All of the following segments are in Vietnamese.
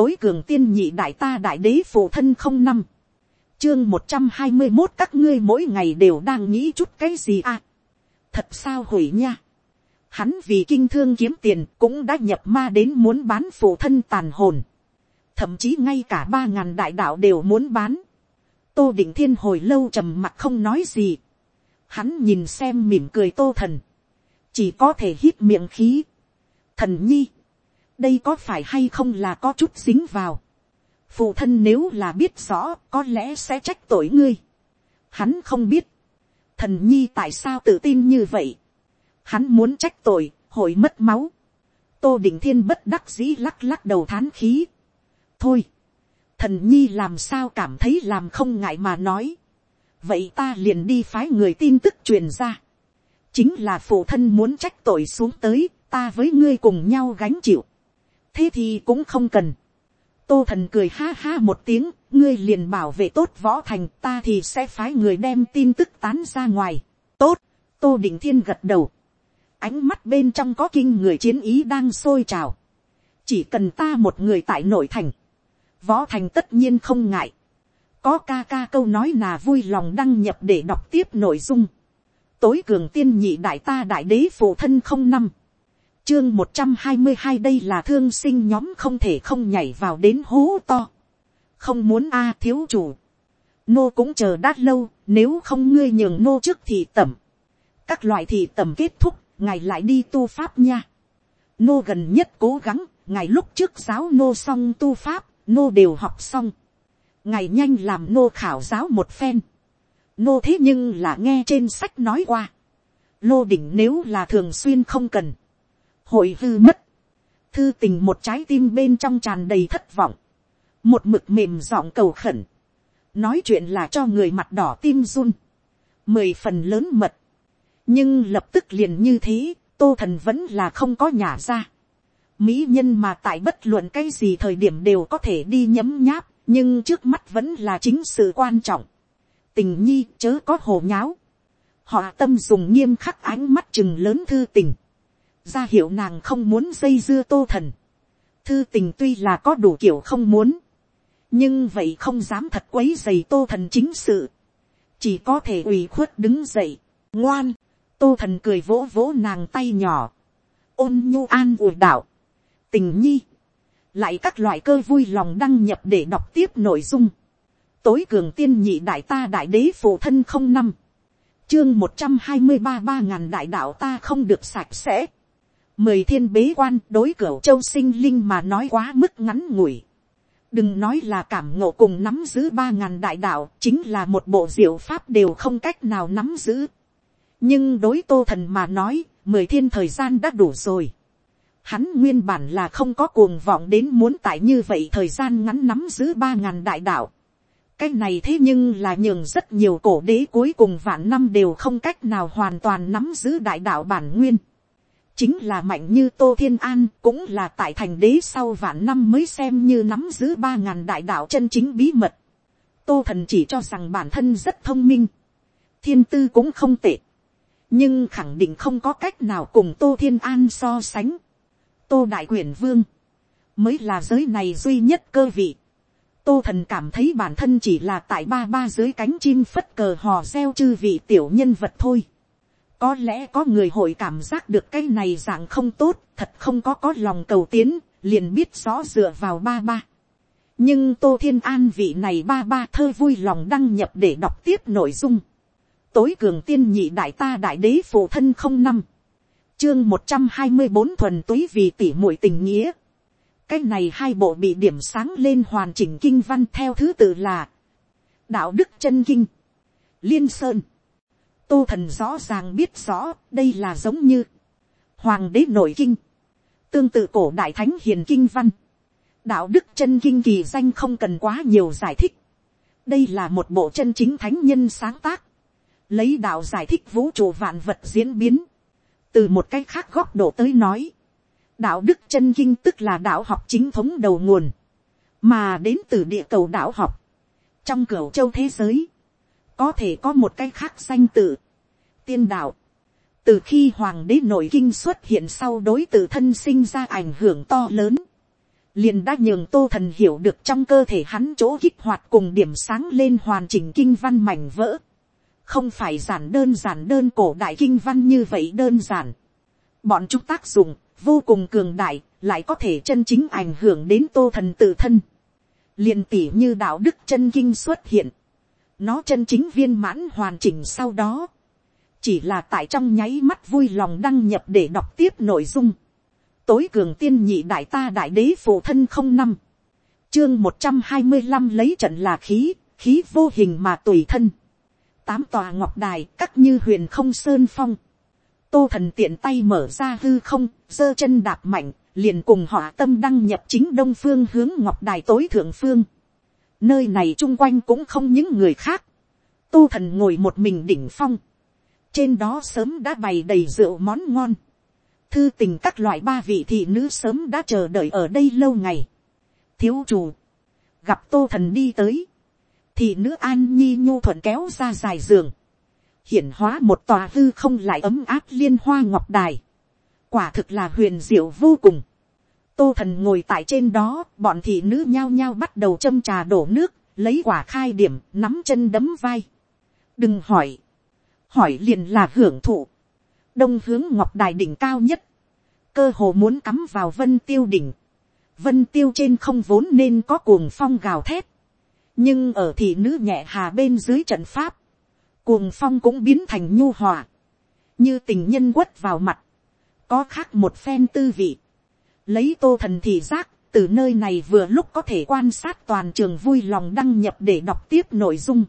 tối cường tiên nhị đại ta đại đế phụ thân không năm, chương một trăm hai mươi một các ngươi mỗi ngày đều đang nghĩ chút cái gì à. thật sao hủy nha. hắn vì kinh thương kiếm tiền cũng đã nhập ma đến muốn bán phụ thân tàn hồn. thậm chí ngay cả ba ngàn đại đạo đều muốn bán. tô định thiên hồi lâu trầm mặt không nói gì. hắn nhìn xem mỉm cười tô thần. chỉ có thể hít miệng khí. thần nhi đây có phải hay không là có chút dính vào. phụ thân nếu là biết rõ có lẽ sẽ trách tội ngươi. hắn không biết. thần nhi tại sao tự tin như vậy. hắn muốn trách tội, hội mất máu. tô đình thiên bất đắc dĩ lắc lắc đầu thán khí. thôi, thần nhi làm sao cảm thấy làm không ngại mà nói. vậy ta liền đi phái người tin tức truyền ra. chính là phụ thân muốn trách tội xuống tới, ta với ngươi cùng nhau gánh chịu thế thì cũng không cần. tô thần cười ha ha một tiếng, ngươi liền bảo vệ tốt võ thành ta thì sẽ phái người đem tin tức tán ra ngoài. tốt, tô định thiên gật đầu. ánh mắt bên trong có kinh người chiến ý đang sôi trào. chỉ cần ta một người tại nội thành. võ thành tất nhiên không ngại. có ca ca câu nói là vui lòng đăng nhập để đọc tiếp nội dung. tối cường tiên nhị đại ta đại đế phụ thân không năm chương một trăm hai mươi hai đây là thương sinh nhóm không thể không nhảy vào đến hố to. không muốn a thiếu chủ. nô cũng chờ đát lâu, nếu không ngươi nhường nô trước thì tẩm. các loại thì tẩm kết thúc, ngài lại đi tu pháp nha. nô gần nhất cố gắng, ngài lúc trước giáo nô xong tu pháp, nô đều học xong. ngài nhanh làm nô khảo giáo một phen. nô thế nhưng là nghe trên sách nói qua. lô đỉnh nếu là thường xuyên không cần hội hư mất, thư tình một trái tim bên trong tràn đầy thất vọng, một mực mềm giọng cầu khẩn, nói chuyện là cho người mặt đỏ tim run, mười phần lớn mật, nhưng lập tức liền như thế, tô thần vẫn là không có nhà ra. mỹ nhân mà tại bất luận cái gì thời điểm đều có thể đi nhấm nháp, nhưng trước mắt vẫn là chính sự quan trọng. tình nhi chớ có hồ nháo. họ tâm dùng nghiêm khắc ánh mắt chừng lớn thư tình ra hiệu nàng không muốn dây dưa tô thần. thư tình tuy là có đủ kiểu không muốn, nhưng vậy không dám thật quấy dày tô thần chính sự, chỉ có thể ủy khuất đứng dậy, ngoan, tô thần cười vỗ vỗ nàng tay nhỏ, ôn nhu an ủi đạo, tình nhi, lại các loại cơ vui lòng đăng nhập để đọc tiếp nội dung, tối cường tiên nhị đại ta đại đế phụ thân không năm, chương một trăm hai mươi ba ba ngàn đại đạo ta không được sạch sẽ, mười thiên bế quan đối cửa châu sinh linh mà nói quá mức ngắn ngủi. đừng nói là cảm ngộ cùng nắm giữ ba ngàn đại đạo, chính là một bộ diệu pháp đều không cách nào nắm giữ. nhưng đối tô thần mà nói, mười thiên thời gian đã đủ rồi. Hắn nguyên bản là không có cuồng vọng đến muốn tại như vậy thời gian ngắn nắm giữ ba ngàn đại đạo. cái này thế nhưng là nhường rất nhiều cổ đế cuối cùng vạn năm đều không cách nào hoàn toàn nắm giữ đại đạo bản nguyên chính là mạnh như tô thiên an cũng là tại thành đế sau vạn năm mới xem như nắm giữ ba ngàn đại đạo chân chính bí mật. tô thần chỉ cho rằng bản thân rất thông minh, thiên tư cũng không tệ, nhưng khẳng định không có cách nào cùng tô thiên an so sánh. tô đại quyền vương mới là giới này duy nhất cơ vị. tô thần cảm thấy bản thân chỉ là tại ba ba dưới cánh chim phất cờ hò reo chư vị tiểu nhân vật thôi có lẽ có người hội cảm giác được cái này dạng không tốt, thật không có có lòng cầu tiến, liền biết rõ dựa vào ba ba. nhưng tô thiên an vị này ba ba thơ vui lòng đăng nhập để đọc tiếp nội dung. tối cường tiên nhị đại ta đại đế phụ thân không năm, chương một trăm hai mươi bốn thuần túy vì tỉ muội tình nghĩa. cái này hai bộ bị điểm sáng lên hoàn chỉnh kinh văn theo thứ tự là đạo đức chân kinh, liên sơn, tô thần rõ ràng biết rõ đây là giống như hoàng đế nội kinh, tương tự cổ đại thánh hiền kinh văn, đạo đức chân kinh kỳ danh không cần quá nhiều giải thích, đây là một bộ chân chính thánh nhân sáng tác, lấy đạo giải thích vũ trụ vạn vật diễn biến, từ một cái khác góc độ tới nói, đạo đức chân kinh tức là đạo học chính thống đầu nguồn, mà đến từ địa cầu đạo học, trong cửa châu thế giới, có thể có một cái khác danh tự, tiên đạo. từ khi hoàng đế nội kinh xuất hiện sau đối t thân sinh ra ảnh hưởng to lớn, liền đã nhường tô thần hiểu được trong cơ thể hắn chỗ kích hoạt cùng điểm sáng lên hoàn chỉnh kinh văn mảnh vỡ. không phải giản đơn giản đơn cổ đại kinh văn như vậy đơn giản. bọn chúng tác dụng vô cùng cường đại, lại có thể chân chính ảnh hưởng đến tô thần tự thân. liền tỉ như đạo đức chân kinh xuất hiện nó chân chính viên mãn hoàn chỉnh sau đó. chỉ là tại trong nháy mắt vui lòng đăng nhập để đọc tiếp nội dung. Tối cường tiên nhị đại ta đại đế phụ thân không năm. Chương một trăm hai mươi năm lấy trận là khí khí vô hình mà tùy thân. Tám tòa ngọc đài cắt như huyền không sơn phong. Tô thần tiện tay mở ra hư không, giơ chân đạp mạnh, liền cùng họ tâm đăng nhập chính đông phương hướng ngọc đài tối thượng phương nơi này chung quanh cũng không những người khác. Tu thần ngồi một mình đỉnh phong. Trên đó sớm đã bày đầy rượu món ngon. Thư tình các loại ba vị thị nữ sớm đã chờ đợi ở đây lâu ngày. thiếu chủ, gặp tô thần đi tới, thị nữ an nhi nhu thuận kéo ra dài giường, hiển hóa một tòa hư không lại ấm áp liên hoa ngọc đài, quả thực là huyền diệu vô cùng tô thần ngồi tại trên đó, bọn thị nữ nhao nhao bắt đầu châm trà đổ nước, lấy quả khai điểm, nắm chân đấm vai. đừng hỏi, hỏi liền là hưởng thụ. Đông hướng ngọc đài đỉnh cao nhất, cơ hồ muốn cắm vào vân tiêu đỉnh, vân tiêu trên không vốn nên có cuồng phong gào thét, nhưng ở thị nữ nhẹ hà bên dưới trận pháp, cuồng phong cũng biến thành nhu hòa, như tình nhân quất vào mặt, có khác một phen tư vị, lấy tô thần thị giác, từ nơi này vừa lúc có thể quan sát toàn trường vui lòng đăng nhập để đọc tiếp nội dung.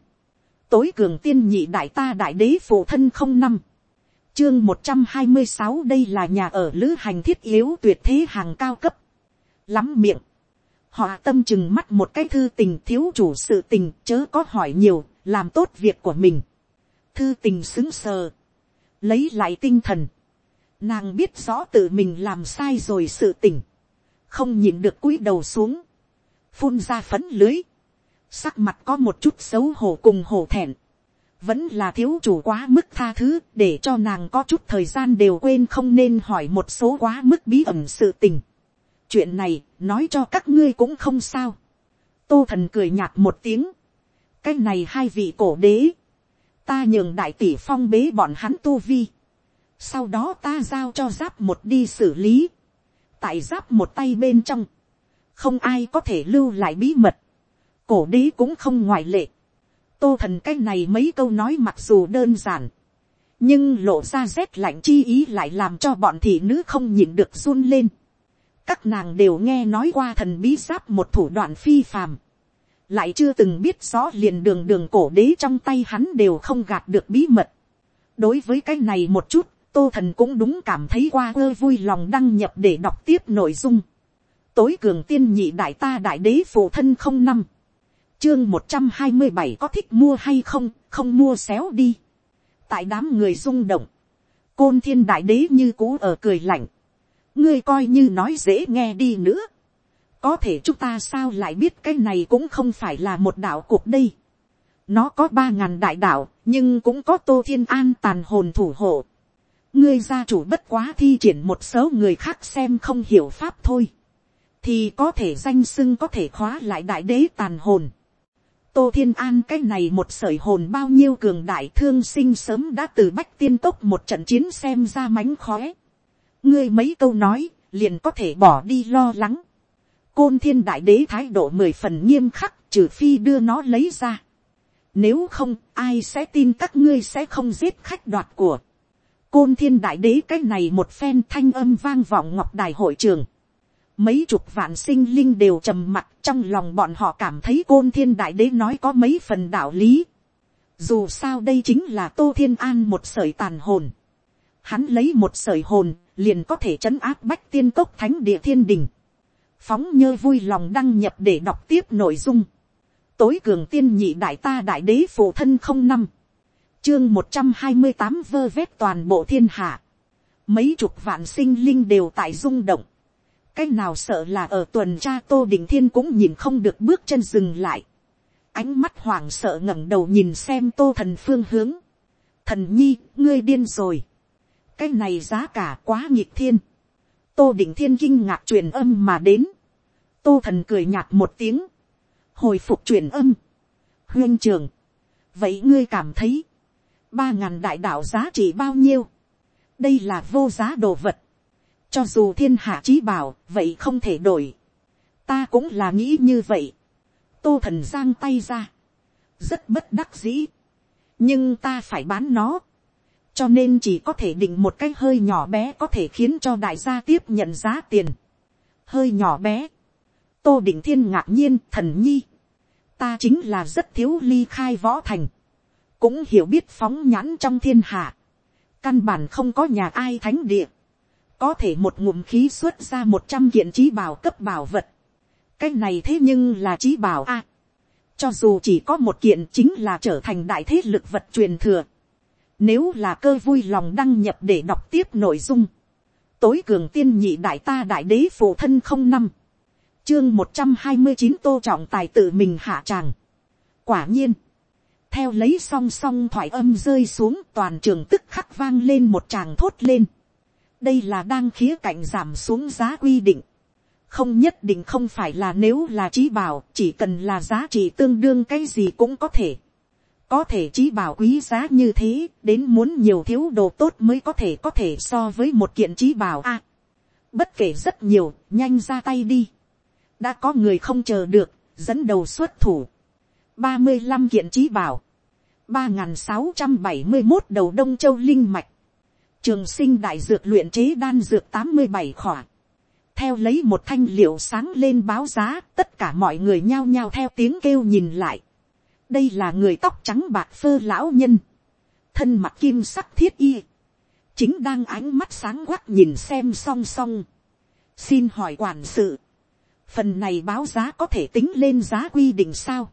tối cường tiên nhị đại ta đại đế phụ thân không năm chương một trăm hai mươi sáu đây là nhà ở lữ hành thiết yếu tuyệt thế hàng cao cấp. Lắm miệng. Họ tâm chừng mắt một cái thư tình thiếu chủ sự tình chớ có hỏi nhiều, làm tốt việc của mình. Thư tình xứng sờ. Lấy lại tinh thần. Nàng biết rõ tự mình làm sai rồi sự tình. Không nhìn được cúi đầu xuống. Phun ra phấn lưới. Sắc mặt có một chút xấu hổ cùng hổ thẹn vẫn là thiếu chủ quá mức tha thứ, để cho nàng có chút thời gian đều quên không nên hỏi một số quá mức bí ẩn sự tình. chuyện này, nói cho các ngươi cũng không sao. tô thần cười nhạt một tiếng. cái này hai vị cổ đế. ta nhường đại tỷ phong bế bọn hắn tu vi sau đó ta giao cho giáp một đi xử lý. tại giáp một tay bên trong. không ai có thể lưu lại bí mật. cổ đế cũng không ngoại lệ tô thần cái này mấy câu nói mặc dù đơn giản, nhưng lộ ra rét lạnh chi ý lại làm cho bọn thị nữ không nhìn được run lên. các nàng đều nghe nói qua thần bí giáp một thủ đoạn phi phàm, lại chưa từng biết rõ liền đường đường cổ đế trong tay hắn đều không gạt được bí mật. đối với cái này một chút, tô thần cũng đúng cảm thấy qua ơ vui lòng đăng nhập để đọc tiếp nội dung. tối cường tiên nhị đại ta đại đế phụ thân không năm chương một trăm hai mươi bảy có thích mua hay không, không mua xéo đi. tại đám người rung động, côn thiên đại đế như cũ ở cười lạnh. ngươi coi như nói dễ nghe đi nữa. có thể chúng ta sao lại biết cái này cũng không phải là một đạo cuộc đây. nó có ba ngàn đại đạo, nhưng cũng có tô thiên an tàn hồn thủ hộ ngươi gia chủ bất quá thi triển một số người khác xem không hiểu pháp thôi thì có thể danh sưng có thể khóa lại đại đế tàn hồn. Tô Thiên An cái này một sởi hồn bao nhiêu cường đại thương sinh sớm đã từ bách tiên tốc một trận chiến xem ra mánh khóe. Ngươi mấy câu nói, liền có thể bỏ đi lo lắng. Côn thiên đại đế thái độ mười phần nghiêm khắc, trừ phi đưa nó lấy ra. Nếu không, ai sẽ tin các ngươi sẽ không giết khách đoạt của. Côn thiên đại đế cái này một phen thanh âm vang vọng ngọc đài hội trường mấy chục vạn sinh linh đều trầm mặt, trong lòng bọn họ cảm thấy côn thiên đại đế nói có mấy phần đạo lý. Dù sao đây chính là tô thiên an một sởi tàn hồn. Hắn lấy một sởi hồn, liền có thể trấn áp bách tiên cốc thánh địa thiên đình. Phóng nhơ vui lòng đăng nhập để đọc tiếp nội dung. Tối cường tiên nhị đại ta đại đế phụ thân không năm. Chương một trăm hai mươi tám vơ vét toàn bộ thiên hạ. Mấy chục vạn sinh linh đều tại rung động cái nào sợ là ở tuần tra tô đình thiên cũng nhìn không được bước chân dừng lại. ánh mắt hoảng sợ ngẩng đầu nhìn xem tô thần phương hướng. thần nhi, ngươi điên rồi. cái này giá cả quá nghịch thiên. tô đình thiên kinh ngạc truyền âm mà đến. tô thần cười nhạt một tiếng, hồi phục truyền âm, huyên trường, vậy ngươi cảm thấy, ba ngàn đại đạo giá trị bao nhiêu, đây là vô giá đồ vật, cho dù thiên hạ trí bảo, vậy không thể đổi, ta cũng là nghĩ như vậy, tô thần giang tay ra, rất bất đắc dĩ, nhưng ta phải bán nó, cho nên chỉ có thể định một cái hơi nhỏ bé có thể khiến cho đại gia tiếp nhận giá tiền. hơi nhỏ bé. tô định thiên ngạc nhiên thần nhi. ta chính là rất thiếu ly khai võ thành cũng hiểu biết phóng nhãn trong thiên hạ. căn bản không có nhà ai thánh địa. có thể một ngụm khí xuất ra một trăm kiện trí bảo cấp bảo vật. cái này thế nhưng là trí bảo a. cho dù chỉ có một kiện chính là trở thành đại thế lực vật truyền thừa nếu là cơ vui lòng đăng nhập để đọc tiếp nội dung. Tối cường tiên nhị đại ta đại đế phụ thân không năm. Chương một trăm hai mươi chín tô trọng tài tự mình hạ tràng. Quả nhiên. Theo lấy song song thoại âm rơi xuống toàn trường tức khắc vang lên một tràng thốt lên. Đây là đang khía cạnh giảm xuống giá quy định. Không nhất định không phải là nếu là trí bảo, chỉ cần là giá trị tương đương cái gì cũng có thể có thể trí bảo quý giá như thế, đến muốn nhiều thiếu đồ tốt mới có thể có thể so với một kiện trí bảo a. bất kể rất nhiều, nhanh ra tay đi. đã có người không chờ được, dẫn đầu xuất thủ ba mươi 35 kiện trí bảo, ba n sáu trăm bảy mươi một đầu đông châu linh mạch, trường sinh đại dược luyện chế đan dược tám mươi bảy khỏa. theo lấy một thanh liệu sáng lên báo giá, tất cả mọi người nhao nhao theo tiếng kêu nhìn lại đây là người tóc trắng bạc phơ lão nhân, thân mặt kim sắc thiết y, chính đang ánh mắt sáng quắc nhìn xem song song. xin hỏi quản sự, phần này báo giá có thể tính lên giá quy định sao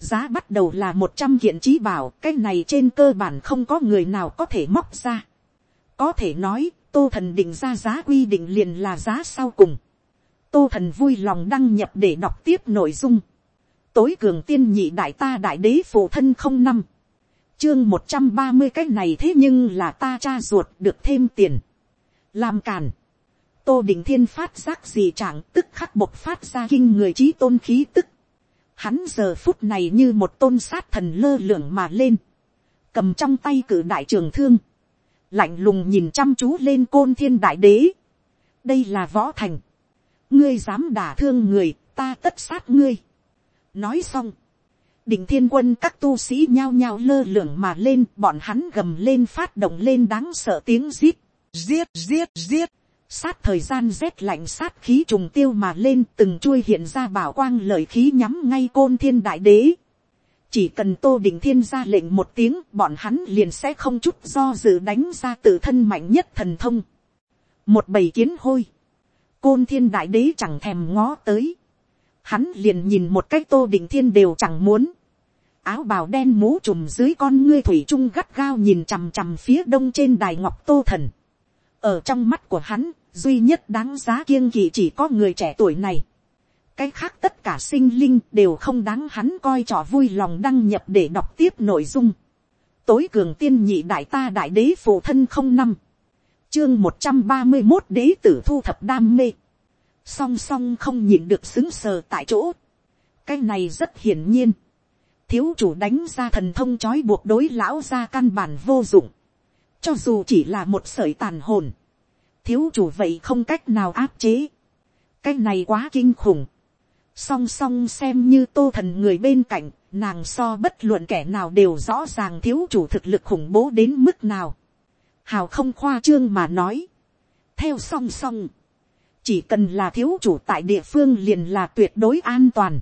giá bắt đầu là một trăm kiện trí bảo, cái này trên cơ bản không có người nào có thể móc ra. có thể nói, tô thần định ra giá quy định liền là giá sau cùng. tô thần vui lòng đăng nhập để đọc tiếp nội dung. Tối cường tiên nhị đại ta đại đế phụ thân không năm, chương một trăm ba mươi cái này thế nhưng là ta cha ruột được thêm tiền, làm càn, tô đình thiên phát giác gì chẳng tức khắc bộc phát ra kinh người trí tôn khí tức, hắn giờ phút này như một tôn sát thần lơ lửng mà lên, cầm trong tay cử đại trường thương, lạnh lùng nhìn chăm chú lên côn thiên đại đế, đây là võ thành, ngươi dám đả thương người, ta tất sát ngươi, nói xong, đỉnh thiên quân các tu sĩ nhao nhao lơ lửng mà lên, bọn hắn gầm lên phát động lên đáng sợ tiếng giết, giết giết giết, sát thời gian rét lạnh sát khí trùng tiêu mà lên từng chuôi hiện ra bảo quang lời khí nhắm ngay côn thiên đại đế. chỉ cần tô đỉnh thiên ra lệnh một tiếng bọn hắn liền sẽ không chút do dự đánh ra tự thân mạnh nhất thần thông. một bầy kiến hôi, côn thiên đại đế chẳng thèm ngó tới hắn liền nhìn một cách tô đình thiên đều chẳng muốn. áo bào đen mũ trùm dưới con ngươi thủy trung gắt gao nhìn chằm chằm phía đông trên đài ngọc tô thần. ở trong mắt của hắn, duy nhất đáng giá kiêng kỵ chỉ có người trẻ tuổi này. cái khác tất cả sinh linh đều không đáng hắn coi trò vui lòng đăng nhập để đọc tiếp nội dung. tối cường tiên nhị đại ta đại đế phụ thân không năm chương một trăm ba mươi một đế tử thu thập đam mê song song không nhìn được xứng sờ tại chỗ. cái này rất hiển nhiên. thiếu chủ đánh ra thần thông trói buộc đối lão ra căn bản vô dụng. cho dù chỉ là một sởi tàn hồn thiếu chủ vậy không cách nào áp chế. cái này quá kinh khủng. song song xem như tô thần người bên cạnh, nàng so bất luận kẻ nào đều rõ ràng thiếu chủ thực lực khủng bố đến mức nào. hào không khoa trương mà nói. theo song song chỉ cần là thiếu chủ tại địa phương liền là tuyệt đối an toàn.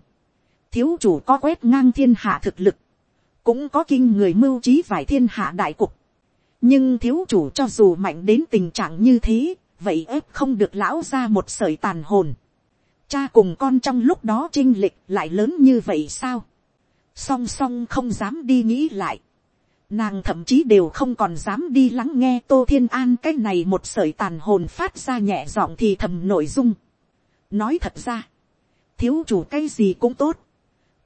thiếu chủ có quét ngang thiên hạ thực lực, cũng có kinh người mưu trí vải thiên hạ đại cục nhưng thiếu chủ cho dù mạnh đến tình trạng như thế, vậy ép không được lão ra một sởi tàn hồn. cha cùng con trong lúc đó chinh lịch lại lớn như vậy sao. song song không dám đi nghĩ lại Nàng thậm chí đều không còn dám đi lắng nghe Tô Thiên An cái này một sởi tàn hồn phát ra nhẹ giọng thì thầm nội dung. Nói thật ra, thiếu chủ cái gì cũng tốt,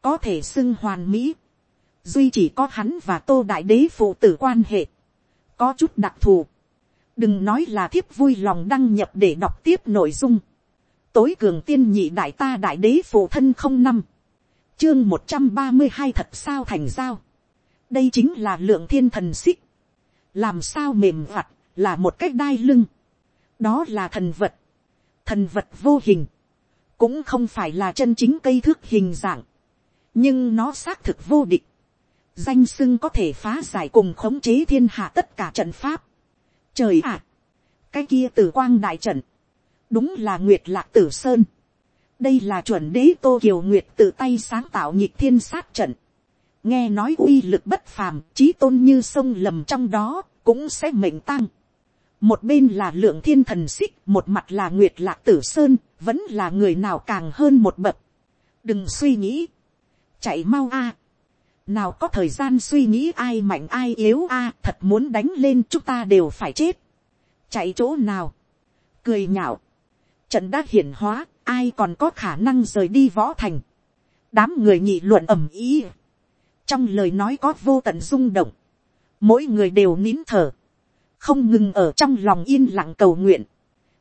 có thể xưng hoàn mỹ. Duy chỉ có hắn và Tô Đại Đế phụ tử quan hệ, có chút đặc thù. Đừng nói là thiếp vui lòng đăng nhập để đọc tiếp nội dung. tối cường tiên nhị đại ta đại đế phụ thân không năm, chương một trăm ba mươi hai thật sao thành giao, đây chính là lượng thiên thần xích, làm sao mềm vặt là một cách đai lưng, đó là thần vật, thần vật vô hình, cũng không phải là chân chính cây thước hình dạng, nhưng nó xác thực vô địch, danh sưng có thể phá giải cùng khống chế thiên hạ tất cả trận pháp. Trời ạ, cái kia tử quang đại trận, đúng là nguyệt lạc tử sơn. đây là chuẩn đế tô kiều nguyệt tự tay sáng tạo nhịp thiên sát trận. nghe nói uy lực bất phàm, trí tôn như sông lầm trong đó, cũng sẽ mệnh tăng. một bên là lượng thiên thần xích, một mặt là nguyệt lạc tử sơn, vẫn là người nào càng hơn một bậc. đừng suy nghĩ, chạy mau a nào có thời gian suy nghĩ ai mạnh ai yếu a, à, thật muốn đánh lên chúng ta đều phải chết. chạy chỗ nào, cười nhạo, trận đã hiển hóa, ai còn có khả năng rời đi võ thành. đám người nhị luận ầm ý. trong lời nói có vô tận rung động, mỗi người đều nín thở, không ngừng ở trong lòng yên lặng cầu nguyện,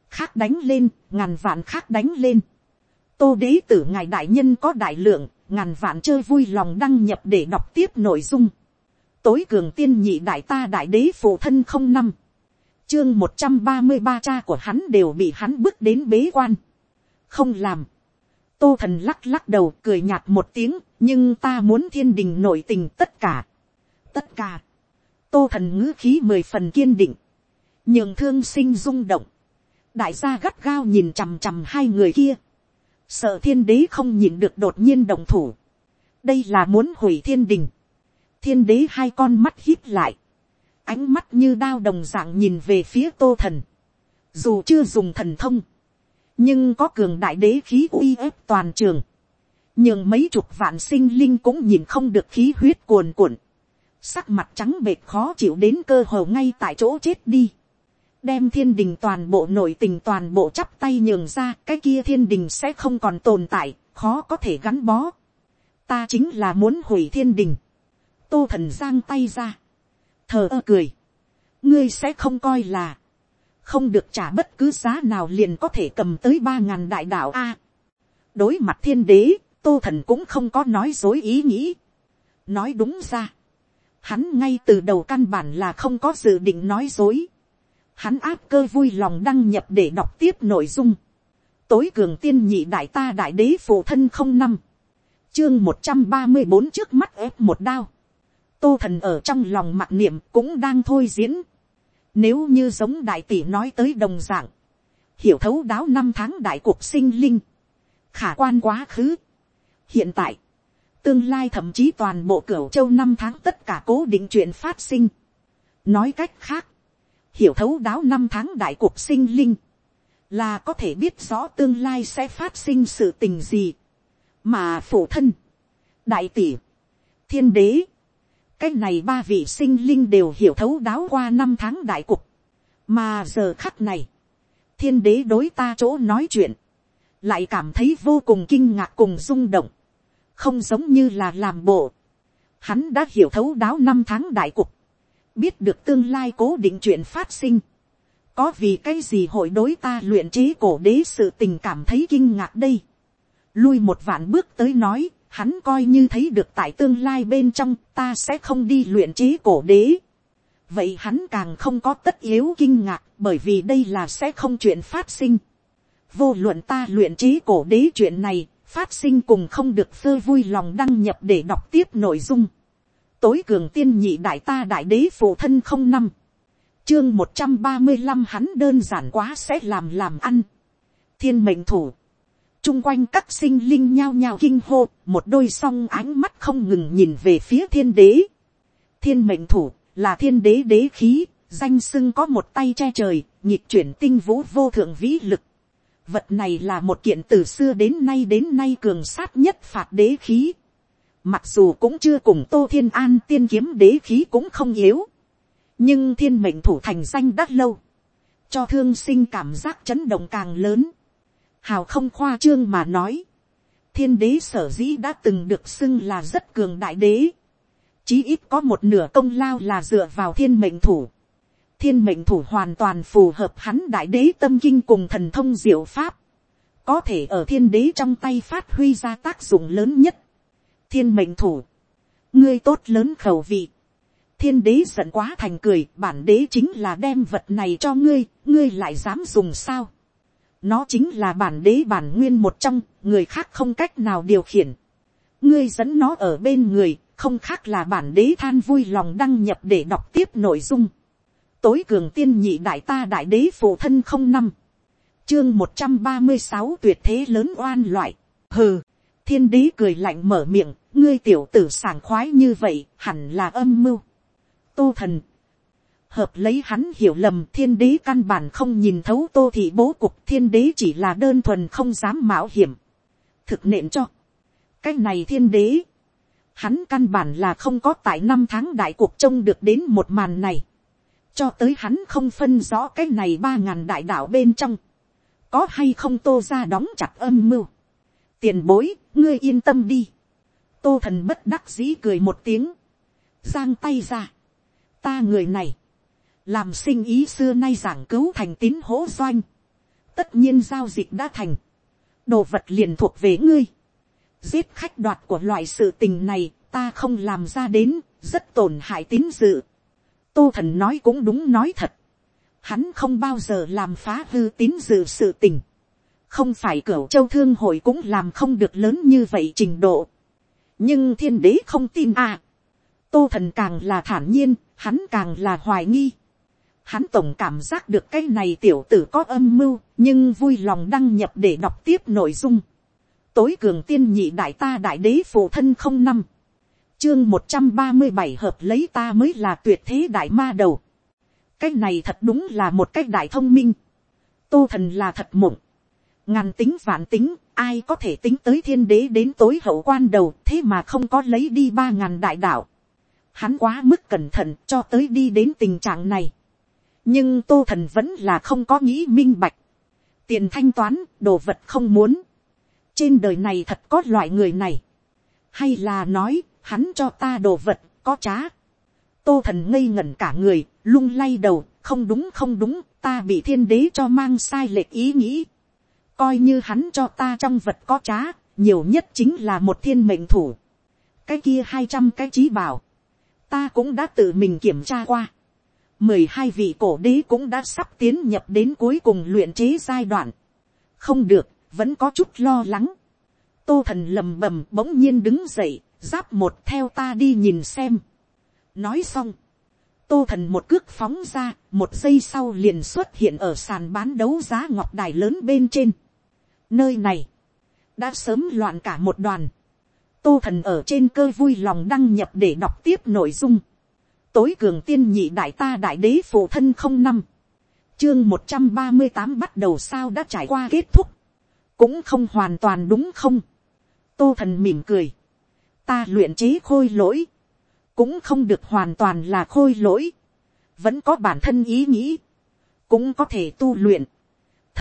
khác đánh lên, ngàn vạn khác đánh lên. tô đế tử ngài đại nhân có đại lượng, ngàn vạn chơi vui lòng đăng nhập để đọc tiếp nội dung. tối cường tiên nhị đại ta đại đế phụ thân không năm, chương một trăm ba mươi ba cha của hắn đều bị hắn bước đến bế quan. không làm. tô thần lắc lắc đầu cười nhạt một tiếng, nhưng ta muốn thiên đình nội tình tất cả. tất cả. tô thần ngữ khí mười phần kiên định. nhường thương sinh rung động. đại gia gắt gao nhìn chằm chằm hai người kia sợ thiên đế không nhìn được đột nhiên đồng thủ. đây là muốn hủy thiên đình. thiên đế hai con mắt hít lại. ánh mắt như đao đồng dạng nhìn về phía tô thần. dù chưa dùng thần thông, nhưng có cường đại đế khí uy ép toàn trường. nhưng mấy chục vạn sinh linh cũng nhìn không được khí huyết cuồn cuộn. sắc mặt trắng bệt khó chịu đến cơ hồ ngay tại chỗ chết đi đem thiên đình toàn bộ nội tình toàn bộ chắp tay nhường ra, cái kia thiên đình sẽ không còn tồn tại, khó có thể gắn bó. Ta chính là muốn hủy thiên đình. Tô thần giang tay ra. Thờ ơ cười. Ngươi sẽ không coi là không được trả bất cứ giá nào liền có thể cầm tới ba ngàn đại đạo a. Đối mặt thiên đế, tô thần cũng không có nói dối ý nghĩ. Nói đúng ra. Hắn ngay từ đầu căn bản là không có dự định nói dối hắn áp cơ vui lòng đăng nhập để đọc tiếp nội dung. tối cường tiên nhị đại ta đại đế phụ thân không năm, chương một trăm ba mươi bốn trước mắt ép một đao. tô thần ở trong lòng mặc niệm cũng đang thôi diễn. nếu như giống đại tỷ nói tới đồng dạng, hiểu thấu đáo năm tháng đại cuộc sinh linh, khả quan quá khứ. hiện tại, tương lai thậm chí toàn bộ cửu châu năm tháng tất cả cố định chuyện phát sinh. nói cách khác, hiểu thấu đáo năm tháng đại cuộc sinh linh, là có thể biết rõ tương lai sẽ phát sinh sự tình gì, mà phụ thân, đại tỷ, thiên đế, cái này ba vị sinh linh đều hiểu thấu đáo qua năm tháng đại cục, mà giờ khắc này, thiên đế đối ta chỗ nói chuyện, lại cảm thấy vô cùng kinh ngạc cùng rung động, không giống như là làm bộ, hắn đã hiểu thấu đáo năm tháng đại cục, biết được tương lai cố định chuyện phát sinh, có vì cái gì hội đối ta luyện chế cổ đế sự tình cảm thấy kinh ngạc đây. Lui một vạn bước tới nói, hắn coi như thấy được tại tương lai bên trong ta sẽ không đi luyện chế cổ đế. Vậy hắn càng không có tất yếu kinh ngạc bởi vì đây là sẽ không chuyện phát sinh. Vô luận ta luyện chế cổ đế chuyện này, phát sinh cùng không được phơ vui lòng đăng nhập để đọc tiếp nội dung tối cường tiên nhị đại ta đại đế phụ thân không năm, chương một trăm ba mươi năm hắn đơn giản quá sẽ làm làm ăn, thiên mệnh thủ, chung quanh các sinh linh nhao nhao kinh hô, một đôi song ánh mắt không ngừng nhìn về phía thiên đế. thiên mệnh thủ là thiên đế đế khí, danh sưng có một tay che trời, nhịp chuyển tinh vũ vô thượng vĩ lực. vật này là một kiện từ xưa đến nay đến nay cường sát nhất phạt đế khí Mặc dù cũng chưa cùng Tô Thiên An tiên kiếm đế khí cũng không yếu. Nhưng thiên mệnh thủ thành danh đắt lâu. Cho thương sinh cảm giác chấn động càng lớn. Hào không khoa trương mà nói. Thiên đế sở dĩ đã từng được xưng là rất cường đại đế. Chí ít có một nửa công lao là dựa vào thiên mệnh thủ. Thiên mệnh thủ hoàn toàn phù hợp hắn đại đế tâm kinh cùng thần thông diệu pháp. có thể ở thiên đế trong tay phát huy ra tác dụng lớn nhất thiên mệnh thủ, ngươi tốt lớn khẩu vị. thiên đế giận quá thành cười, bản đế chính là đem vật này cho ngươi, ngươi lại dám dùng sao. nó chính là bản đế bản nguyên một trong, người khác không cách nào điều khiển. ngươi dẫn nó ở bên người, không khác là bản đế than vui lòng đăng nhập để đọc tiếp nội dung. tối cường tiên nhị đại ta đại đế phụ thân không năm chương một trăm ba mươi sáu tuyệt thế lớn oan loại. hừ, thiên đế cười lạnh mở miệng, ngươi tiểu tử sảng khoái như vậy, hẳn là âm mưu. tô thần, hợp lấy hắn hiểu lầm thiên đế căn bản không nhìn thấu tô thị bố cục thiên đế chỉ là đơn thuần không dám mạo hiểm. thực nện cho. cái này thiên đế, hắn căn bản là không có tại năm tháng đại cuộc trông được đến một màn này. cho tới hắn không phân rõ cái này ba ngàn đại đạo bên trong có hay không tô ra đóng chặt âm mưu. tiền bối, ngươi yên tâm đi tô thần bất đắc dĩ cười một tiếng, giang tay ra. ta người này, làm sinh ý xưa nay giảng cứu thành tín hỗ doanh. tất nhiên giao dịch đã thành, đồ vật liền thuộc về ngươi. giết khách đoạt của loại sự tình này, ta không làm ra đến, rất tổn hại tín dự. tô thần nói cũng đúng nói thật hắn không bao giờ làm phá hư tín dự sự tình. không phải cửa châu thương hội cũng làm không được lớn như vậy trình độ nhưng thiên đế không tin à. tô thần càng là thản nhiên, hắn càng là hoài nghi. hắn tổng cảm giác được cái này tiểu tử có âm mưu, nhưng vui lòng đăng nhập để đọc tiếp nội dung. tối cường tiên nhị đại ta đại đế phụ thân không năm chương một trăm ba mươi bảy hợp lấy ta mới là tuyệt thế đại ma đầu cái này thật đúng là một cái đại thông minh. tô thần là thật mộng. ngàn tính vạn tính, ai có thể tính tới thiên đế đến tối hậu quan đầu thế mà không có lấy đi ba ngàn đại đạo. hắn quá mức cẩn thận cho tới đi đến tình trạng này. nhưng tô thần vẫn là không có nghĩ minh bạch. tiền thanh toán, đồ vật không muốn. trên đời này thật có loại người này. hay là nói, hắn cho ta đồ vật, có trá tô thần ngây ngẩn cả người, lung lay đầu, không đúng không đúng, ta bị thiên đế cho mang sai lệch ý nghĩ coi như hắn cho ta trong vật có trá, nhiều nhất chính là một thiên mệnh thủ. cái kia hai trăm cái trí bảo, ta cũng đã tự mình kiểm tra qua. mười hai vị cổ đế cũng đã sắp tiến nhập đến cuối cùng luyện chế giai đoạn. không được, vẫn có chút lo lắng. tô thần lầm bầm bỗng nhiên đứng dậy, giáp một theo ta đi nhìn xem nói xong, tô thần một cước phóng ra, một giây sau liền xuất hiện ở sàn bán đấu giá ngọc đài lớn bên trên nơi này, đã sớm loạn cả một đoàn. tô thần ở trên cơ vui lòng đăng nhập để đọc tiếp nội dung. tối cường tiên nhị đại ta đại đế phụ thân không năm, chương một trăm ba mươi tám bắt đầu sao đã trải qua kết thúc, cũng không hoàn toàn đúng không. tô thần mỉm cười, ta luyện chế khôi lỗi, cũng không được hoàn toàn là khôi lỗi, vẫn có bản thân ý nghĩ, cũng có thể tu luyện,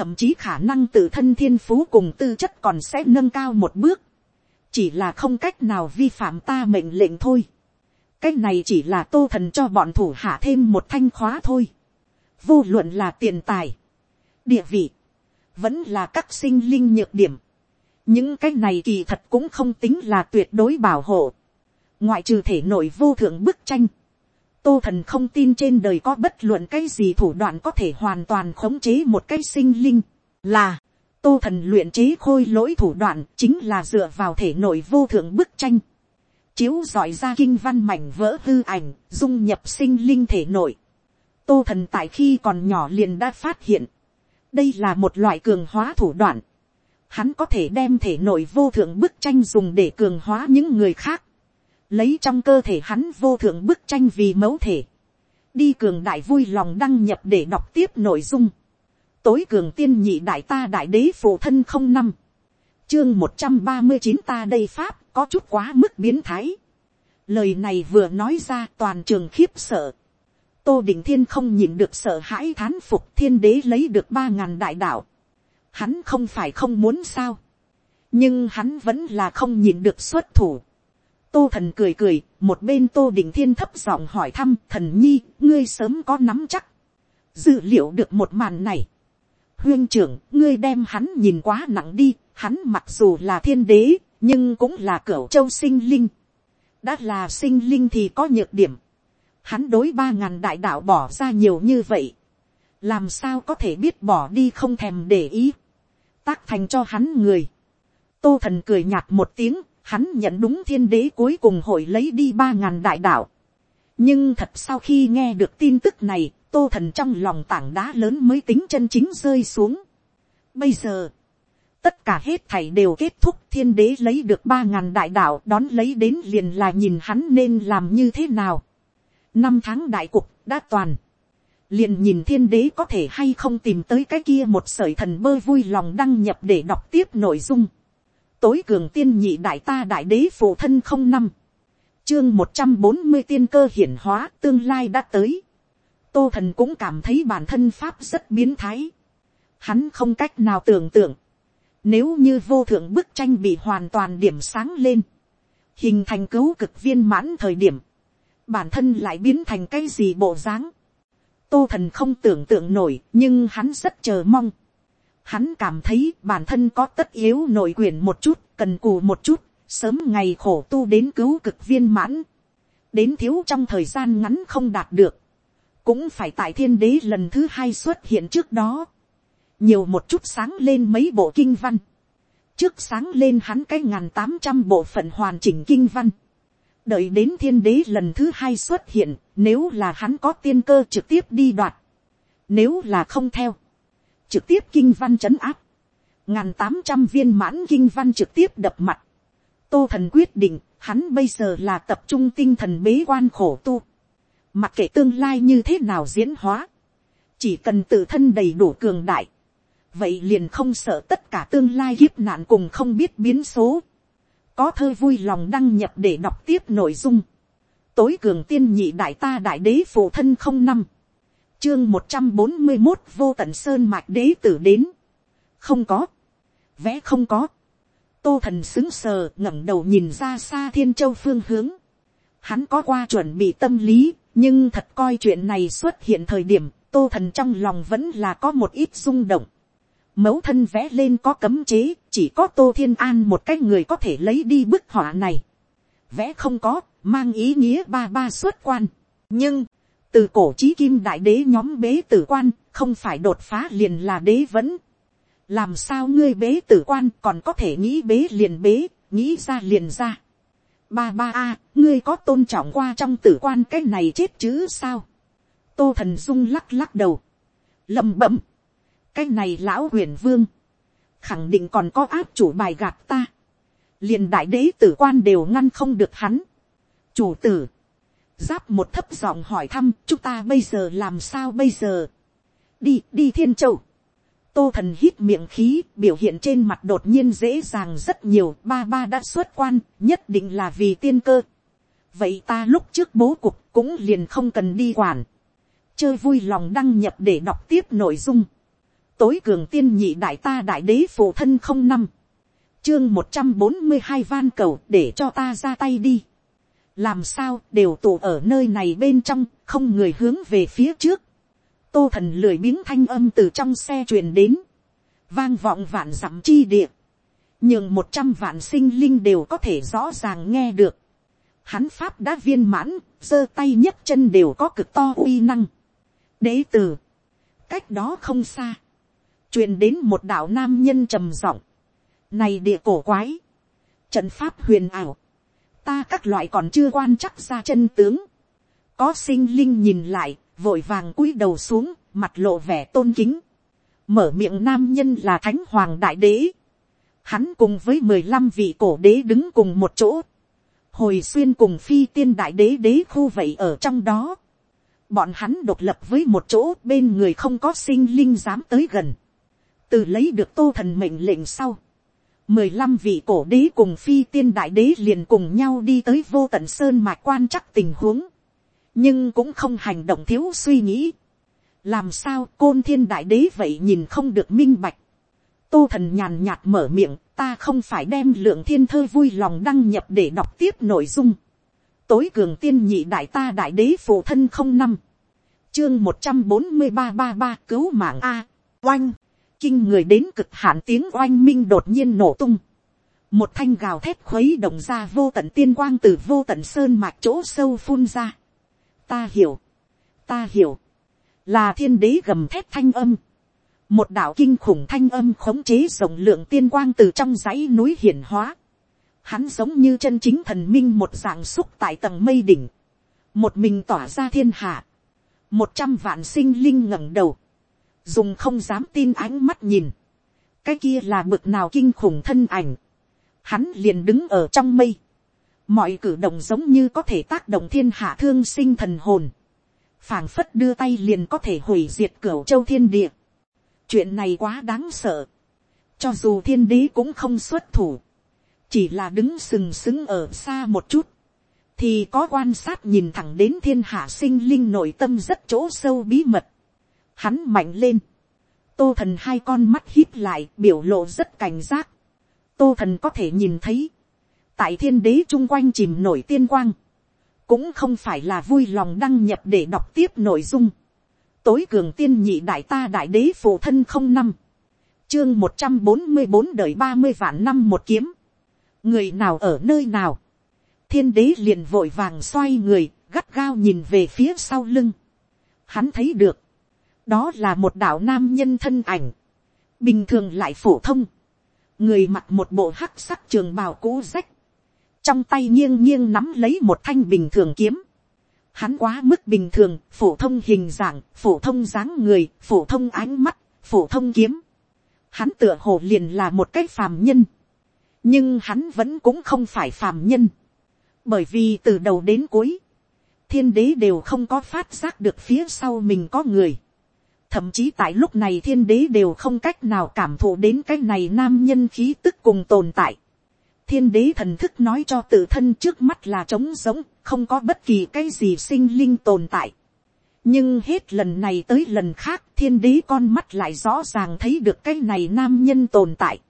thậm chí khả năng tự thân thiên phú cùng tư chất còn sẽ nâng cao một bước, chỉ là không cách nào vi phạm ta mệnh lệnh thôi. cái này chỉ là tô thần cho bọn thủ hạ thêm một thanh khóa thôi. vô luận là tiền tài, địa vị, vẫn là các sinh linh nhược điểm. những cái này kỳ thật cũng không tính là tuyệt đối bảo hộ ngoại trừ thể nội vô thượng bức tranh, tô thần không tin trên đời có bất luận cái gì thủ đoạn có thể hoàn toàn khống chế một cái sinh linh, là, tô thần luyện chế khôi lỗi thủ đoạn chính là dựa vào thể nội vô thượng bức tranh, chiếu dọi ra kinh văn mảnh vỡ hư ảnh, dung nhập sinh linh thể nội. tô thần tại khi còn nhỏ liền đã phát hiện, đây là một loại cường hóa thủ đoạn, hắn có thể đem thể nội vô thượng bức tranh dùng để cường hóa những người khác, lấy trong cơ thể hắn vô thượng bức tranh vì mẫu thể, đi cường đại vui lòng đăng nhập để đọc tiếp nội dung, tối cường tiên nhị đại ta đại đế phụ thân không năm, chương một trăm ba mươi chín ta đây pháp có chút quá mức biến thái, lời này vừa nói ra toàn trường khiếp sợ, tô đình thiên không nhìn được sợ hãi thán phục thiên đế lấy được ba ngàn đại đạo, hắn không phải không muốn sao, nhưng hắn vẫn là không nhìn được xuất thủ, tô thần cười cười, một bên tô đình thiên thấp giọng hỏi thăm thần nhi, ngươi sớm có nắm chắc, dự liệu được một màn này, huyên trưởng ngươi đem hắn nhìn quá nặng đi hắn mặc dù là thiên đế nhưng cũng là cửu châu sinh linh. Đã là sinh linh thì có nhược điểm. Hắn đối ba ngàn đại đạo bỏ ra nhiều như vậy. Làm sao có thể biết bỏ đi không thèm để ý? Tác thành cho hắn người. Tô thần cười nhạt một tiếng hắn nhận đúng thiên đế cuối cùng hội lấy đi ba ngàn đại đạo nhưng thật sau khi nghe được tin tức này tô thần trong lòng tảng đá lớn mới tính chân chính rơi xuống. Bây giờ, tất cả hết thảy đều kết thúc thiên đế lấy được ba ngàn đại đạo đón lấy đến liền là nhìn hắn nên làm như thế nào. Năm tháng đại cục đã toàn. Liền nhìn thiên đế có thể hay không tìm tới cái kia một sởi thần bơ vui lòng đăng nhập để đọc tiếp nội dung. Tối cường tiên nhị đại ta đại đế phụ thân không năm. Chương một trăm bốn mươi tiên cơ hiển hóa tương lai đã tới tô thần cũng cảm thấy bản thân pháp rất biến thái. Hắn không cách nào tưởng tượng. Nếu như vô thượng bức tranh bị hoàn toàn điểm sáng lên. Hình thành cấu cực viên mãn thời điểm. Bản thân lại biến thành cái gì bộ dáng. Tô thần không tưởng tượng nổi, nhưng hắn rất chờ mong. Hắn cảm thấy bản thân có tất yếu nội quyền một chút, cần cù một chút, sớm ngày khổ tu đến cứu cực viên mãn. Đến thiếu trong thời gian ngắn không đạt được. Cũng phải tại thiên đế lần thứ hai xuất hiện trước đó, nhiều một chút sáng lên mấy bộ kinh văn, trước sáng lên hắn cái ngàn tám trăm bộ phận hoàn chỉnh kinh văn, đợi đến thiên đế lần thứ hai xuất hiện, nếu là hắn có tiên cơ trực tiếp đi đoạt, nếu là không theo, trực tiếp kinh văn c h ấ n áp, ngàn tám trăm viên mãn kinh văn trực tiếp đập mặt, tô thần quyết định, hắn bây giờ là tập trung tinh thần bế quan khổ tu, Mặc kệ tương lai như thế nào diễn hóa. Chỉ cần tự thân đầy đủ cường đại. Vậy liền không sợ tất cả tương lai hiếp nạn cùng không biết biến số. Có thơ vui lòng đăng nhập để đọc tiếp nội dung. Tối cường tiên nhị đại ta đại đế phụ thân không năm. Chương một trăm bốn mươi một vô tận sơn mạch đế tử đến. Không có. Vẽ không có. Tô thần xứng sờ ngẩng đầu nhìn ra xa thiên châu phương hướng. Hắn có qua chuẩn bị tâm lý, nhưng thật coi chuyện này xuất hiện thời điểm, tô thần trong lòng vẫn là có một ít rung động. mẫu thân vẽ lên có cấm chế, chỉ có tô thiên an một cái người có thể lấy đi bức họa này. vẽ không có, mang ý nghĩa ba ba xuất quan. nhưng, từ cổ trí kim đại đế nhóm bế tử quan, không phải đột phá liền là đế vẫn. làm sao ngươi bế tử quan còn có thể nghĩ bế liền bế, nghĩ ra liền ra ba ba a, ngươi có tôn trọng qua trong tử quan cái này chết chứ sao. tô thần dung lắc lắc đầu, lầm bẩm, cái này lão huyền vương, khẳng định còn có áp chủ bài gạt ta, liền đại đế tử quan đều ngăn không được hắn. chủ tử, giáp một thấp giọng hỏi thăm, chúng ta bây giờ làm sao bây giờ. đi đi thiên châu. Tô thần hít miệng khí, biểu hiện trên mặt đột nhiên dễ dàng rất nhiều. Ba ba đã xuất quan, nhất định là vì tiên cơ. Vậy ta lúc trước bố cục cũng liền không cần đi quản. Chơi vui lòng đăng nhập để đọc tiếp nội dung. Tối cường tiên nhị đại ta đại đế phụ thân không năm. Chương một trăm bốn mươi hai van cầu để cho ta ra tay đi làm sao đều tụ ở nơi này bên trong không người hướng về phía trước. Tô thần lười biếng thanh âm từ trong xe truyền đến, vang vọng vạn dặm chi địa, nhường một trăm vạn sinh linh đều có thể rõ ràng nghe được. Hắn pháp đã viên mãn, giơ tay nhấc chân đều có cực to uy năng. đế tử, cách đó không xa, truyền đến một đạo nam nhân trầm giọng, này địa cổ quái, trận pháp huyền ảo, ta các loại còn chưa quan chắc ra chân tướng, có sinh linh nhìn lại, vội vàng cúi đầu xuống, mặt lộ vẻ tôn kính. Mở miệng nam nhân là thánh hoàng đại đế. Hắn cùng với mười lăm vị cổ đế đứng cùng một chỗ. Hồi xuyên cùng phi tiên đại đế đế khu vậy ở trong đó. Bọn hắn độc lập với một chỗ bên người không có sinh linh dám tới gần. Từ lấy được tô thần mệnh lệnh sau. Mười lăm vị cổ đế cùng phi tiên đại đế liền cùng nhau đi tới vô tận sơn mạch quan chắc tình huống nhưng cũng không hành động thiếu suy nghĩ. làm sao côn thiên đại đế vậy nhìn không được minh bạch. tô thần nhàn nhạt mở miệng, ta không phải đem lượng thiên thơ vui lòng đăng nhập để đọc tiếp nội dung. tối cường tiên nhị đại ta đại đế phụ thân không năm, chương một trăm bốn mươi ba ba ba cứu mạng a, oanh, kinh người đến cực hạn tiếng oanh minh đột nhiên nổ tung, một thanh gào thép khuấy động ra vô tận tiên quang từ vô tận sơn mạch chỗ sâu phun ra. ta hiểu, ta hiểu, là thiên đế gầm thép thanh âm, một đạo kinh khủng thanh âm khống chế rộng lượng tiên quang từ trong dãy núi hiển hóa, hắn giống như chân chính thần minh một dạng xúc tại tầng mây đỉnh, một mình tỏa ra thiên hạ, một trăm vạn sinh linh ngẩng đầu, dùng không dám tin ánh mắt nhìn, cái kia là bực nào kinh khủng thân ảnh, hắn liền đứng ở trong mây, mọi cử động giống như có thể tác động thiên hạ thương sinh thần hồn, phảng phất đưa tay liền có thể hủy diệt cửa châu thiên địa, chuyện này quá đáng sợ, cho dù thiên đế cũng không xuất thủ, chỉ là đứng sừng sững ở xa một chút, thì có quan sát nhìn thẳng đến thiên hạ sinh linh nội tâm rất chỗ sâu bí mật. Hắn mạnh lên. Tô thần hai con mắt hít lại biểu lộ rất cảnh giác. Tô thần có thể nhìn thấy. Tại thiên đế chung quanh chìm nổi tiên quang. Cũng không phải là vui lòng đăng nhập để đọc tiếp nội dung. Tối cường tiên nhị đại ta đại đế phụ thân không năm. Chương một trăm bốn mươi bốn đời ba mươi vạn năm một kiếm. Người nào ở nơi nào thiên đế liền vội vàng xoay người, gắt gao nhìn về phía sau lưng. Hắn thấy được, đó là một đạo nam nhân thân ảnh, bình thường lại phổ thông, người mặc một bộ hắc sắc trường bào cũ rách, trong tay nghiêng nghiêng nắm lấy một thanh bình thường kiếm. Hắn quá mức bình thường, phổ thông hình dạng, phổ thông dáng người, phổ thông ánh mắt, phổ thông kiếm. Hắn tựa hồ liền là một cái phàm nhân. Nhưng hắn vẫn cũng không phải phàm nhân bởi vì từ đầu đến cuối, thiên đế đều không có phát giác được phía sau mình có người thậm chí tại lúc này thiên đế đều không cách nào cảm thụ đến cái này nam nhân khí tức cùng tồn tại. thiên đế thần thức nói cho tự thân trước mắt là trống giống, không có bất kỳ cái gì sinh linh tồn tại. nhưng hết lần này tới lần khác thiên đế con mắt lại rõ ràng thấy được cái này nam nhân tồn tại.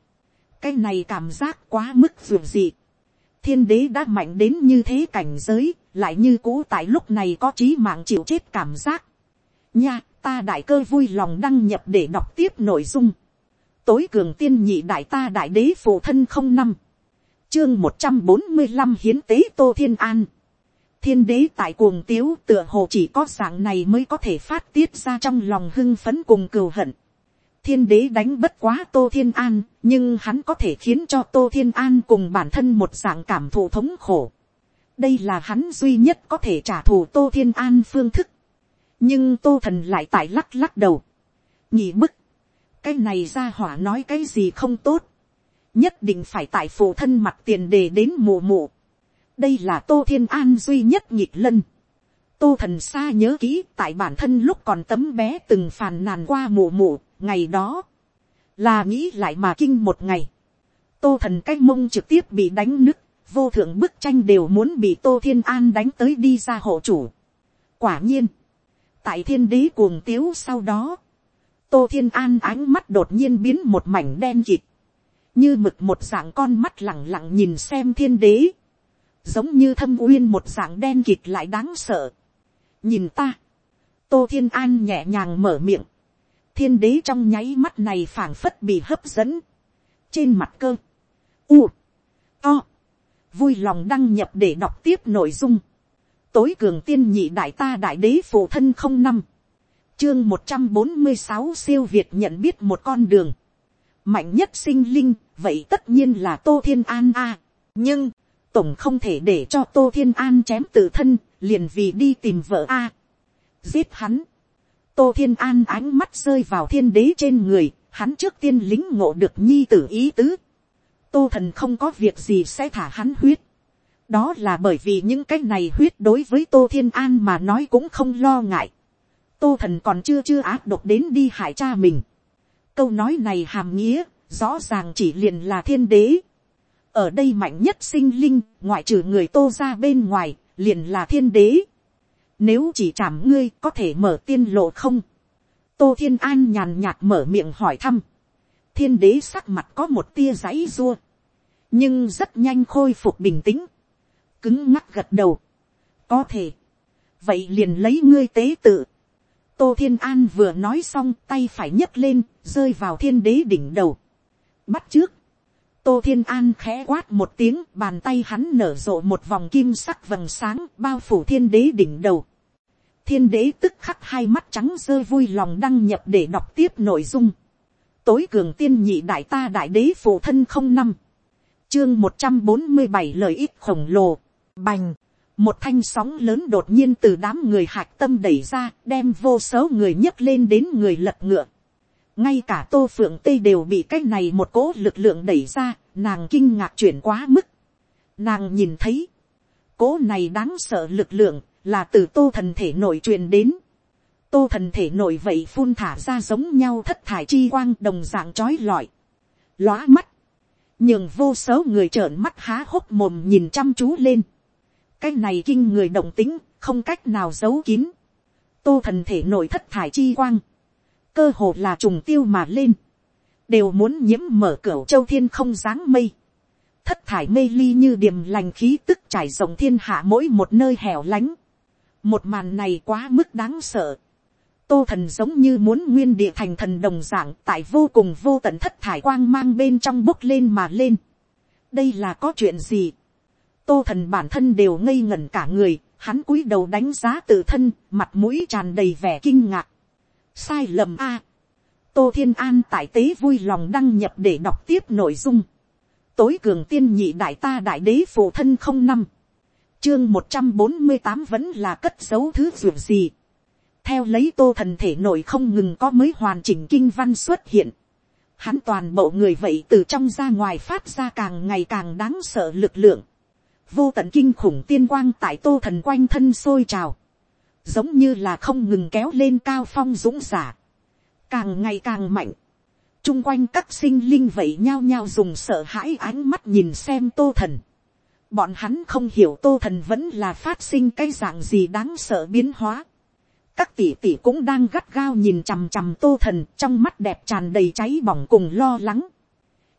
cái này cảm giác quá mức dù dị thiên đế đã mạnh đến như thế cảnh giới, lại như cũ tại lúc này có trí mạng chịu chết cảm giác. Nha, ta đại cơ vui lòng đăng nhập để đọc tiếp nội dung. Tối cường tiên nhị đại ta đại đế phụ thân không năm. Chương một trăm bốn mươi 145 hiến tế Tô Thiên An. Thiên đế tại cuồng tiếu tựa hồ chỉ có dạng này mới có thể phát tiết ra trong lòng hưng phấn cùng cừu hận thiên đế đánh bất quá tô thiên an, nhưng hắn có thể khiến cho tô thiên an cùng bản thân một dạng cảm thụ thống khổ. đây là hắn duy nhất có thể trả thù tô thiên an phương thức nhưng tô thần lại tại lắc lắc đầu. nhị bức, cái này ra hỏa nói cái gì không tốt. nhất định phải tại phụ thân mặt tiền đề đến mù mù. đây là tô thiên an duy nhất nhịp lân. tô thần xa nhớ kỹ tại bản thân lúc còn tấm bé từng phàn nàn qua mù mù ngày đó, là nghĩ lại mà kinh một ngày, tô thần cái mông trực tiếp bị đánh nứt, vô thượng bức tranh đều muốn bị tô thiên an đánh tới đi ra hộ chủ. quả nhiên, tại thiên đế cuồng tiếu sau đó, tô thiên an ánh mắt đột nhiên biến một mảnh đen kịt, như mực một dạng con mắt lẳng lặng nhìn xem thiên đế, giống như thâm uyên một dạng đen kịt lại đáng sợ. nhìn ta, tô thiên an nhẹ nhàng mở miệng, thiên đế trong nháy mắt này phảng phất bị hấp dẫn. trên mặt cơ, u, to, vui lòng đăng nhập để đọc tiếp nội dung tối cường tiên nhị đại ta đại đế phụ thân không năm, chương một trăm bốn mươi sáu siêu việt nhận biết một con đường. mạnh nhất sinh linh, vậy tất nhiên là tô thiên an a. nhưng, tổng không thể để cho tô thiên an chém tự thân, liền vì đi tìm vợ a. giết hắn tô thiên an ánh mắt rơi vào thiên đế trên người, hắn trước tiên lính ngộ được nhi tử ý tứ. tô thần không có việc gì sẽ thả hắn huyết đó là bởi vì những cái này huyết đối với tô thiên an mà nói cũng không lo ngại. tô thần còn chưa chưa áp độc đến đi hại cha mình. câu nói này hàm nghĩa, rõ ràng chỉ liền là thiên đế. ở đây mạnh nhất sinh linh, ngoại trừ người tô ra bên ngoài, liền là thiên đế nếu chỉ chạm ngươi có thể mở tiên lộ không? Tô Thiên An nhàn nhạt mở miệng hỏi thăm. Thiên đế sắc mặt có một tia giấy rua. Nhưng rất nhanh khôi phục bình tĩnh. Cứng ngắc gật đầu. Có thể. Vậy liền lấy ngươi tế tự. tô thiên an vừa nói xong tay phải nhấc lên rơi vào thiên đế đỉnh đầu. bắt trước, tô thiên an khẽ quát một tiếng bàn tay hắn nở rộ một vòng kim sắc vầng sáng bao phủ thiên đế đỉnh đầu. thiên đế tức khắc hai mắt trắng rơi vui lòng đăng nhập để đọc tiếp nội dung. tối cường tiên nhị đại ta đại đế phụ thân không năm chương một trăm bốn mươi bảy lợi ích khổng lồ, bành, một thanh sóng lớn đột nhiên từ đám người hạc tâm đẩy ra, đem vô số người nhấc lên đến người lật ngựa. ngay cả tô phượng tây đều bị cái này một cố lực lượng đẩy ra, nàng kinh ngạc chuyển quá mức. nàng nhìn thấy, cố này đáng sợ lực lượng, là từ tô thần thể nội truyền đến. tô thần thể nội vậy phun thả ra giống nhau thất thải chi quang đồng dạng trói lọi. lóa mắt nhường vô số người trợn mắt há hốc mồm nhìn chăm chú lên cái này kinh người động tính, không cách nào giấu kín. tô thần thể nội thất thải chi quang, cơ hồ là trùng tiêu mà lên, đều muốn nhiễm mở cửa châu thiên không dáng mây. thất thải mây ly như điểm lành khí tức trải rộng thiên hạ mỗi một nơi hẻo lánh. một màn này quá mức đáng sợ tô thần giống như muốn nguyên địa thành thần đồng dạng tại vô cùng vô tận thất thải quang mang bên trong bốc lên mà lên. đây là có chuyện gì tô thần bản thân đều ngây ngẩn cả người, hắn cúi đầu đánh giá tự thân, mặt mũi tràn đầy vẻ kinh ngạc. sai lầm a. tô thiên an tại tế vui lòng đăng nhập để đọc tiếp nội dung. tối cường tiên nhị đại ta đại đế phụ thân không năm. chương một trăm bốn mươi tám vẫn là cất dấu thứ ruột gì theo lấy tô thần thể nội không ngừng có mới hoàn chỉnh kinh văn xuất hiện. Hắn toàn bộ người vậy từ trong ra ngoài phát ra càng ngày càng đáng sợ lực lượng. Vô tận kinh khủng tiên quang tại tô thần quanh thân sôi trào. Giống như là không ngừng kéo lên cao phong dũng giả. Càng ngày càng mạnh. chung quanh các sinh linh vậy nhao nhao dùng sợ hãi ánh mắt nhìn xem tô thần. Bọn hắn không hiểu tô thần vẫn là phát sinh cái dạng gì đáng sợ biến hóa các tỷ tỷ cũng đang gắt gao nhìn chằm chằm tô thần trong mắt đẹp tràn đầy cháy bỏng cùng lo lắng.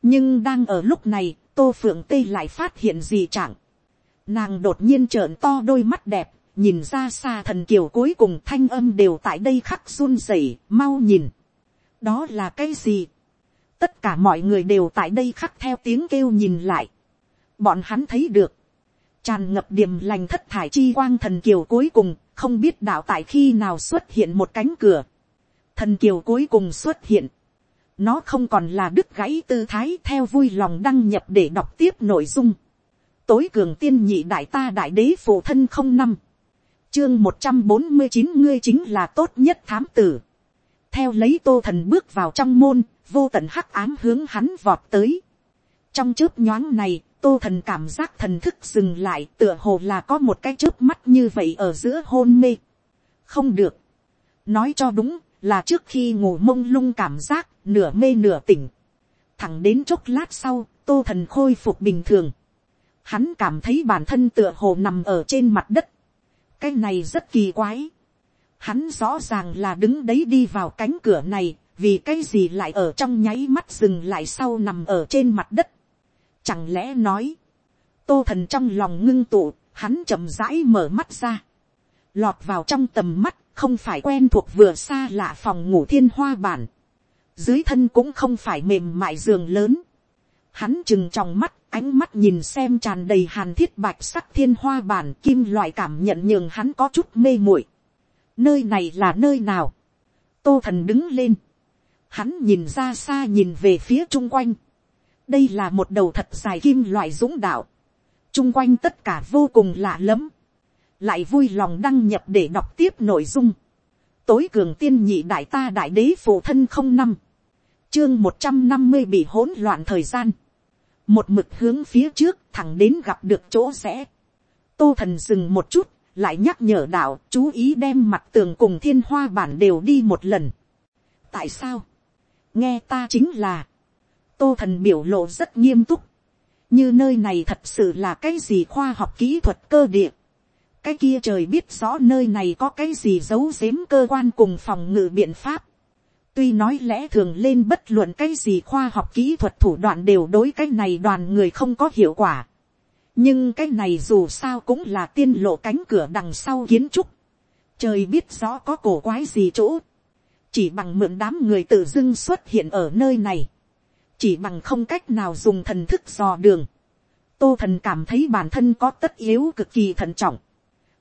nhưng đang ở lúc này, tô phượng tây lại phát hiện gì chẳng nàng đột nhiên trợn to đôi mắt đẹp, nhìn ra xa thần kiều cuối cùng thanh âm đều tại đây khắc run rẩy, mau nhìn. đó là cái gì. tất cả mọi người đều tại đây khắc theo tiếng kêu nhìn lại. bọn hắn thấy được, tràn ngập điểm lành thất thải chi quang thần kiều cuối cùng không biết đạo tại khi nào xuất hiện một cánh cửa, thần kiều cuối cùng xuất hiện, nó không còn là đứt gãy tư thái theo vui lòng đăng nhập để đọc tiếp nội dung, tối cường tiên nhị đại ta đại đế phụ thân không năm, chương một trăm bốn mươi chín ngươi chính là tốt nhất thám tử, theo lấy tô thần bước vào trong môn, vô tận hắc ám hướng hắn vọt tới, trong chớp nhoáng này, tô thần cảm giác thần thức dừng lại tựa hồ là có một cái chớp mắt như vậy ở giữa hôn mê. không được. nói cho đúng là trước khi ngủ mông lung cảm giác nửa mê nửa tỉnh. thẳng đến chốc lát sau tô thần khôi phục bình thường hắn cảm thấy bản thân tựa hồ nằm ở trên mặt đất. cái này rất kỳ quái. hắn rõ ràng là đứng đấy đi vào cánh cửa này vì cái gì lại ở trong nháy mắt dừng lại sau nằm ở trên mặt đất Chẳng lẽ nói, tô thần trong lòng ngưng tụ, hắn chậm rãi mở mắt ra. Lọt vào trong tầm mắt, không phải quen thuộc vừa xa lạ phòng ngủ thiên hoa bản. Dưới thân cũng không phải mềm mại giường lớn. Hắn chừng trong mắt, ánh mắt nhìn xem tràn đầy hàn thiết bạch sắc thiên hoa bản kim loại cảm nhận nhường hắn có chút mê muội. Nơi này là nơi nào? Tô thần đứng lên. Hắn nhìn ra xa nhìn về phía chung quanh đây là một đầu thật dài kim loại dũng đạo, chung quanh tất cả vô cùng lạ lẫm, lại vui lòng đăng nhập để đọc tiếp nội dung, tối cường tiên nhị đại ta đại đế phụ thân không năm, chương một trăm năm mươi bị hỗn loạn thời gian, một mực hướng phía trước thẳng đến gặp được chỗ rẽ, tô thần dừng một chút, lại nhắc nhở đạo chú ý đem mặt tường cùng thiên hoa bản đều đi một lần. tại sao, nghe ta chính là, tô thần biểu lộ rất nghiêm túc, như nơi này thật sự là cái gì khoa học kỹ thuật cơ địa, cái kia trời biết rõ nơi này có cái gì giấu giếm cơ quan cùng phòng ngự biện pháp, tuy nói lẽ thường lên bất luận cái gì khoa học kỹ thuật thủ đoạn đều đối cái này đoàn người không có hiệu quả, nhưng cái này dù sao cũng là tiên lộ cánh cửa đằng sau kiến trúc, trời biết rõ có cổ quái gì chỗ, chỉ bằng mượn đám người tự dưng xuất hiện ở nơi này, chỉ bằng không cách nào dùng thần thức dò đường, tô thần cảm thấy bản thân có tất yếu cực kỳ thận trọng.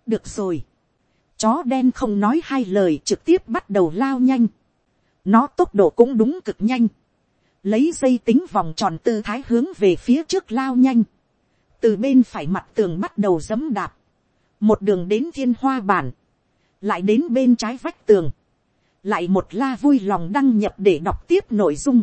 được rồi, chó đen không nói hai lời trực tiếp bắt đầu lao nhanh, nó tốc độ cũng đúng cực nhanh, lấy dây tính vòng tròn tư thái hướng về phía trước lao nhanh, từ bên phải mặt tường bắt đầu dẫm đạp, một đường đến thiên hoa bản, lại đến bên trái vách tường, lại một la vui lòng đăng nhập để đọc tiếp nội dung.